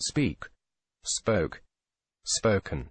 speak, spoke, spoken.